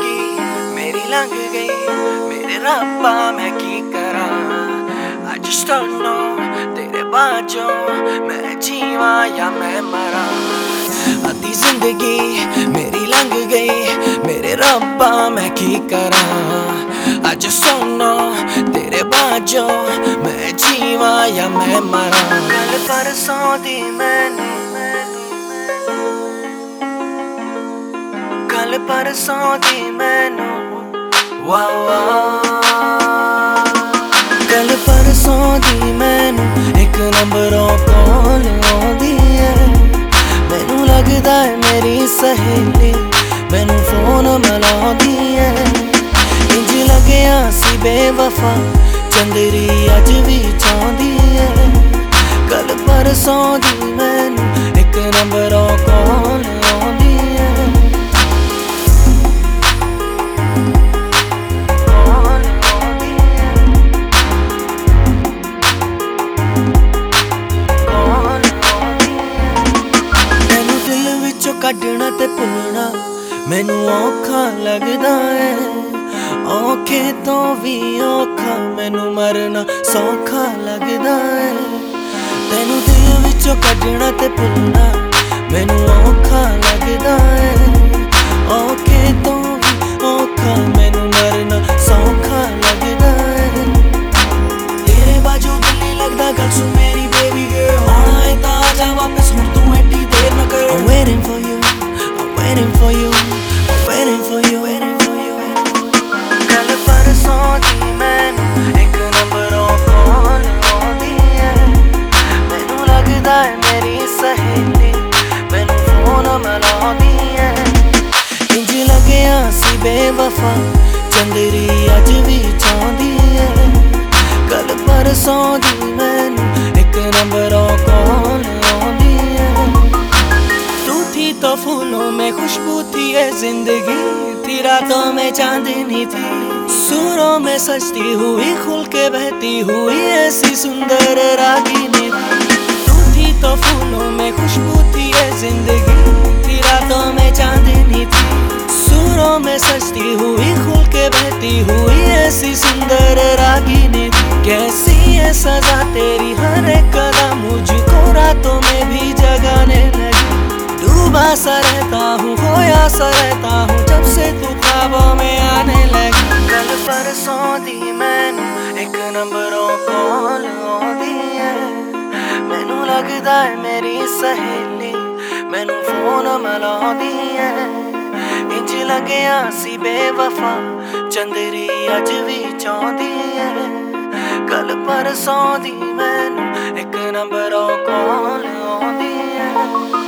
ਗਈ ਮੇਰੇ ਰੱਬਾ, ਮੈਂ ਕੀ ਕਰਾਂ? I just don't know ਤੇਰੇ ਬਾਝੋਂ ਮੈਂ ਜੀਵਾਂ ਜਾਂ ਮੈਂ ਮਰਾਂ? ਅੱਧੀ ਜ਼ਿੰਦਗੀ ਮੇਰੀ ਲੰਘ ਗਈ, ਮੇਰੇ ਰੱਬਾ, ਮੈਂ ਕੀ ਕਰਾਂ? I just don't know ਤੇਰੇ ਬਾਝੋਂ ਮੈਂ ਜੀਵਾਂ ਜਾਂ ਮੈਂ ਮਰਾਂ? ਕੱਲ ਪਰਸੋਂ ਦੀ ਮੈਨੂੰ ਕੱਲ ਪਰਸੋਂ ਦੀ ਮੈਨੂੰ। ਵਾ ਵਾ ਕੱਲ ਪਰਸੋਂ ਦੀ ਮੈਨੂੰ ਇੱਕ ਨੰਬਰੋਂ ਕਾਲ ਆਉਂਦੀ ਐ ਮੈਨੂੰ ਲੱਗਦਾ ਹੈ ਮੇਰੀ ਸਹੇਲੀ ਮੈਨੂੰ ਫੋਨ ਮਿਲਾਉਂਦੀ ਐ ਇੰਜ ਲੱਗਿਆ ਸੀ ਬੇਵਫਾ, ਚੰਦਰੀ ਅੱਜ ਵੀ ਚਾਹੁੰਦੀ ਐ ਕੱਲ ਪਰਸੋਂ ਦੀ ਮੈਨੂੰ ਕੱਢਣਾ ਤੇ ਭੁੱਲਣਾ ਮੈਨੂੰ ਔਖਾ ਲੱਗਦਾ ਏ। ਔਖੇ ਤੋਂ ਵੀ ਔਖਾ ਮੈਨੂੰ ਮਰਨਾ ਸੌਖਾ ਲੱਗਦਾ ਏ। ਤੈਨੂੰ ਦਿਲ ਵਿੱਚੋਂ ਕੱਢਣਾ ਤੇ ਭੁੱਲਣਾ ਮੈਨੂੰ ਔਖਾ ਲੱਗਦਾ ਏ। Waiting for you I'm waiting for you. Waiting for you ਕੱਲ ਪਰਸੋਂ ਦੀ ਮੈਨੂੰ ਇੱਕ ਨੰਬਰੋਂ ਕਾਲ ਆਉਂਦੀ ਹੈ ਮੈਨੂੰ ਲੱਗਦਾ ਹੈ ਮੇਰੀ ਸਹੇਲੀ ਮੈਨੂੰ ਫੋਨ ਮਿਲਾਉਂਦੀ ਹੈ ਇੰਜ ਲੱਗਿਆ ਸੀ ਬੇਵਫਾ ਚੰਦਰੀ ਅੱਜ ਵੀ ਚਾਹੁੰਦੀ ਹੈ ਕੱਲ ਪਰਸੋਂ ਦੀ ਮੈਨੂੰ ज़िंदगी थी रातों में चांदनी थी। सूरों में सजती हुई, खुल के बहती हुई ऐसी सुंदर रागिनी थी। तू थी तो फूलों में खुशबू थी ये ज़िंदगी थी रातों में चांदनी थी। सूरों में सजती हुई, खुल के बहती हुई ऐसी सुंदर रागिनी कैसी है सजा सा रहता हूँ जब से तू ख्वाबों में आने लगी कल परसों दी मैनू एक नंबरों कॉल आਉਂਦੀ ਐ। ਮੈਨੂੰ ਲੱਗਦਾ ਐ ਮੇਰੀ ਸਹੇਲੀ ਮੈਨੂੰ ਫੋਨ ਮਲਾਉਂਦੀ ਐ। ਇੰਜ ਲੱਗਿਆ ਸੀ ਬੇਵਫਾ, ਚੰਦਰੀ ਅੱਜ ਵੀ ਚਾਹੁੰਦੀ ਐ। ਕੱਲ ਪਰਸੋਂ ਦੀ ਮੈਨੂੰ ਇੱਕ ਨੰਬਰੋਂ ਕੌਲ ਆਉਂਦੀ ਐ।